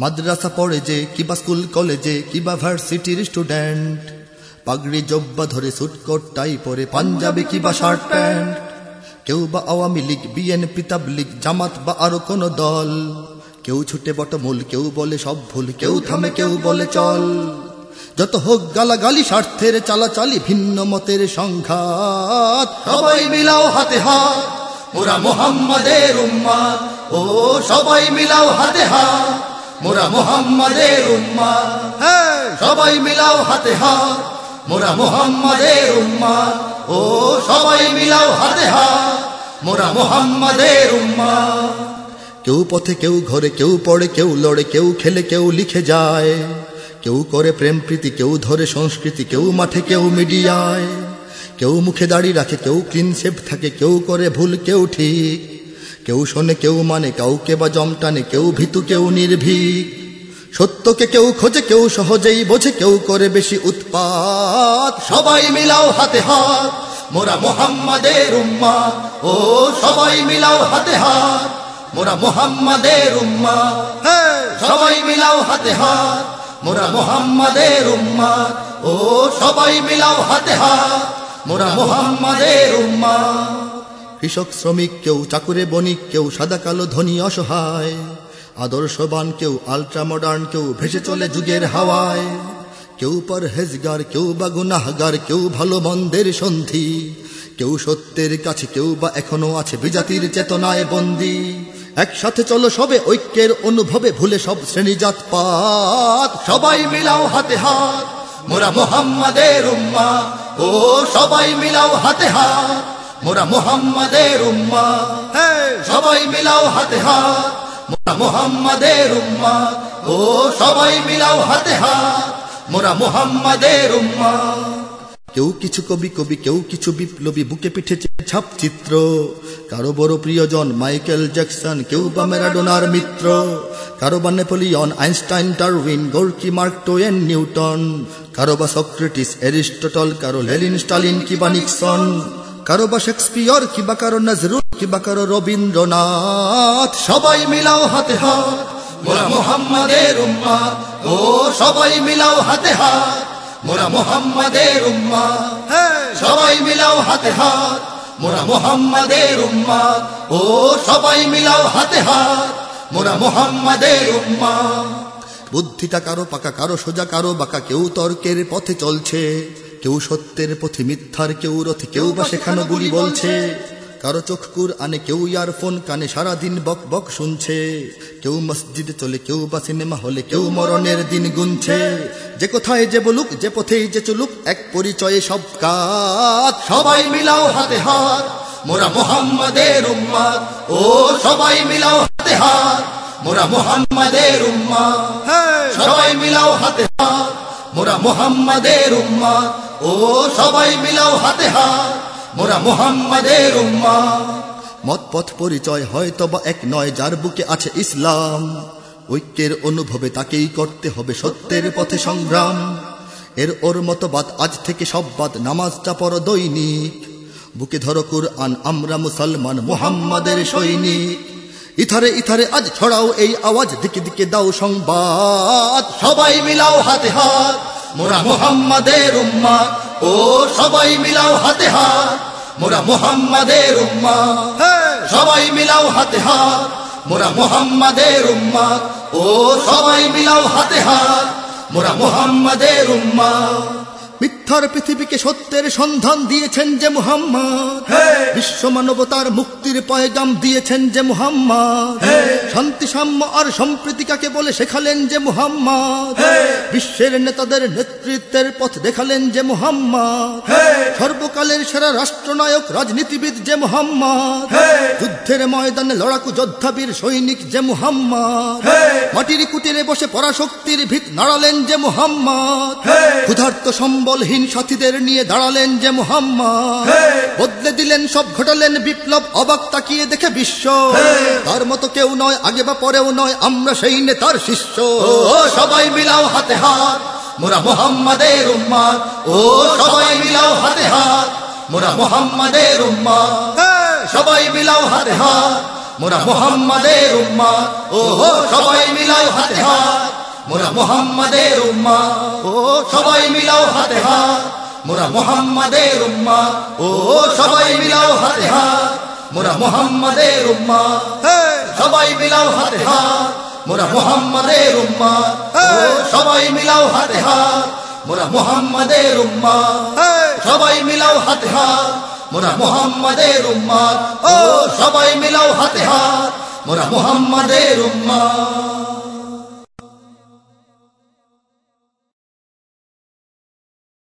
মাদ্রাসা পড়ে যে, কিবা স্কুল কলেজে, কিবা ভার্সিটির স্টুডেন্ট। পাগড়ি জব্বা ধরে সুটকোট টাই পরে পাঞ্জাবি, কিবা শার্ট প্যান্ট। কেউ বা আওয়ামী লীগ, বিএনপি, তাবলিগ, জামাত বা আরও কোন দল। কেউ ছুটে বটমূল, কেউ বলে সব ভুল, কেউ থামে, কেউ বলে চল। যত হোক গালাগালি, স্বার্থের চালাচালি, ভিন্ন মতের সংঘাত। সবাই মিলাও হাতে হাত, ওরা মোহাম্মদের উম্মা ও সবাই মিলাও হাতে হাত। মোরা মোহাম্মদের উম্মা সবাই মিলাও হাতে হাত। মোরা মোহাম্মদের উম্মা ও সবাই মিলাও হাতে হাত। মোরা মোহাম্মদের উম্মা কেউ পথে কেউ ঘরে কেউ পড়ে কেউ লড়ে কেউ খেলে কেউ লিখে যায়। কেউ করে প্রেম প্রীতি কেউ ধরে সংস্কৃতি কেউ মাঠে কেউ মিডিয়ায়। কেউ মুখে দাড়ি রাখে কেউ ক্লিন শেপ থাকে কেউ করে ভুল কেউ ঠিক। কেউ শোনে কেউ মানে কাউকে বা জমটানে কেউ ভীতু কেউ নির্ভীক। সত্যকে কেউ খোঁজে কেউ সহজেই বোঝে কেউ করে বেশি উৎপাত। সবাই মিলাও হাতে হাত মোরা মোহাম্মদের উম্মা। ও সবাই মিলাও হাতে হাত মোরা মোহাম্মদের উম্মা। হ্যাঁ। সবাই মিলাও হাতে হাত মোরা মোহাম্মদের উম্মা। ও সবাই মিলাও হাতে হাত মোরা মোহাম্মদের উম্মা। কৃষক, শ্রমিক কেউ চাকুরে বণিক, কেউ সাদা কালো ধনী অসহায়। আদর্শবান কেউ আলট্রা মডার্ন কেউ ভেসে চলে যুগের হাওয়ায়। কেউ পর হেজগার কেউ বা গুনাহগার, কেউ ভালো মন্দের সন্ধি। কেউ সত্যের কাছে, কেউ বা এখনও আছে বিজাতির চেতনায় বন্দি। একসাথে চলো সবে ঐক্যের অনুভবে, ভুলে সব শ্রেণি জাত পাত। সবাই মিলাও হাতে হাত, মোরা মোহাম্মদের উম্মা ও সবাই মিলাও হাতে হাত। মোরা মোহাম্মদের উম্মা। সবাই মিলাও হাতে হাত। মোরা মোহাম্মদের উম্মা। ও সবাই মিলাও হাতে হাত। মোরা মোহাম্মদের উম্মা। কেউ কিছু কবি কবি কেউ কিছু বিপ্লবী বুকে পিঠে ছাপ চিত্র। কারও বড় প্রিয়জন মাইকেল জ্যাকসন কেউ বা ম্যারাডোনার মিত্র। কারও বা Napoleon Einstein Darwin Gorky Mark Twain Newton. কারও বা সক্রেটিস এরিস্টটল কারও লেলিন স্টালিন কিবা নিক্সন। কারও বা শেক্সপিয়র কিবা কারও নজরুল কিবা কারও রবীন্দ্রনাথ, সবাই মিলাও হাতে হাত। মোরা মোহাম্মদের উম্মা ও সবাই মিলাও হাতে হাত। মোরা মোহাম্মদের উম্মা সবাই মিলাও হাতে হাত। মোরা মোহাম্মদের উম্মা ও সবাই মিলাও হাতে হাত। মোরা মোহাম্মদের উম্মা বুদ্ধিটা কারও পাকা, কারও সোজা, কারও বাঁকা, কেউ তর্কের পথে চলছে। কেউ সত্যের পথে মিথ্যার কেউ রথে কেউ বা সেখানে গুলি বলছে। কারও চোখ কুর আনে কেউ ইয়ারফোন কানে সারাদিন বক বক শুনছে। কেউ মসজিদে চলে কেউ বা সিনেমা হলে কেউ মরণের দিন গুনছে। যে কোথায় যে বলুক যে পথেই যে চলুক এক পরিচয়ে সব কাজ। সবাই মিলাও হাতে হাত মোরা মোহাম্মদের উম্মা ও সবাই মিলাও হাতে হাত মোরা মোহাম্মদের উম্মা হ্যাঁ সবাই মিলাও হাতে হাত মোরা মোহাম্মদের উম্মা ও সবাই মিলাও হাতে হাত, মোরা মোহাম্মদের উম্মা মত পথ পরিচয় হয়তো বা এক নয়, যার বুকে আছে ইসলাম। ঐক্যের অনুভবে তাকেই করতে হবে সত্যের পথে সংগ্রাম। এর ওর মতবাদ আজ থেকে সব বাদ নামাজটা পর দৈনিক। বুকে ধরো কুরআন, আমরা মুসলমান, মোহাম্মদের সৈনিক। ইথারে ইথারে আজ ছড়াও এই আওয়াজ, দিকে দিকে দাও সংবাদ। সবাই মিলাও হাতে হাত মোরা মোহাম্মদের উম্মা। ও সবাই মিলাও হাতে হাত। মোরা মোহাম্মদের উম্মা। সবাই মিলাও হাতে হাত। মোরা মোহাম্মদের উম্মা। ও সবাই মিলাও হাতে হাত। মোরা মোহাম্মদের উম্মা। মিথ্যার পৃথিবীকে সত্যের সন্ধান দিয়েছেন যে মুহাম্মদ। বিশ্ব মানবতার মুক্তির পয়গাম দিয়েছেন যে মুহাম্মদ। শান্তি সাম্য আর সম্প্রীতি কাকে বলে শেখালেন যে মুহাম্মদ। বিশ্বের নেতাদের নেতৃত্বের পথ দেখালেন যে মুহাম্মদ। সর্বকালের সেরা রাষ্ট্রনায়ক রাজনীতিবিদ যে মুহাম্মদ। যুদ্ধের ময়দানে লড়াকু যোদ্ধাবীর সৈনিক যে মুহাম্মদ। মাটির কুটিরে বসে পরাশক্তির ভিত নাড়ালেন যে মুহাম্মদ। ক্ষুধার্ত সম্বলহীন সাথীদের নিয়ে দাঁড়ালেন যে মুহাম্মদ। বদলে দিলেন সব ঘটালেন বিপ্লব অবাক তাকিয়ে দেখে বিশ্ব। তার মতো কেউ নয় আগে বা পরেও নয় আমরা সেই নেতার শিষ্য। ও সবাই মিলাও হাতে হাত মোরা মোহাম্মদের উম্মা ও সবাই মিলাও হাতে হাত মোরা মোহাম্মদের উম্মা সবাই মিলাও হাতে হাত মোরা মোহাম্মদের উম্মা ও সবাই মিলাও হাতে হাত। মোরা মোহাম্মদের উম্মা। ও সবাই মিলাও হাতে হাত। মোরা মোহাম্মদের উম্মা। ও সবাই মিলাও হাতে হাত। মোরা মোহাম্মদের উম্মা। সবাই মিলাও হাতে হাত। মোরা মোহাম্মদের উম্মা। সবাই মিলাও হাতে হাত। মোরা মোহাম্মদের উম্মা। সবাই মিলাও হাতে হাত। মোরা মোহাম্মদের উম্মা। ও। সবাই মিলাও হাতে হাত। মোরা মোহাম্মদের উম্মা।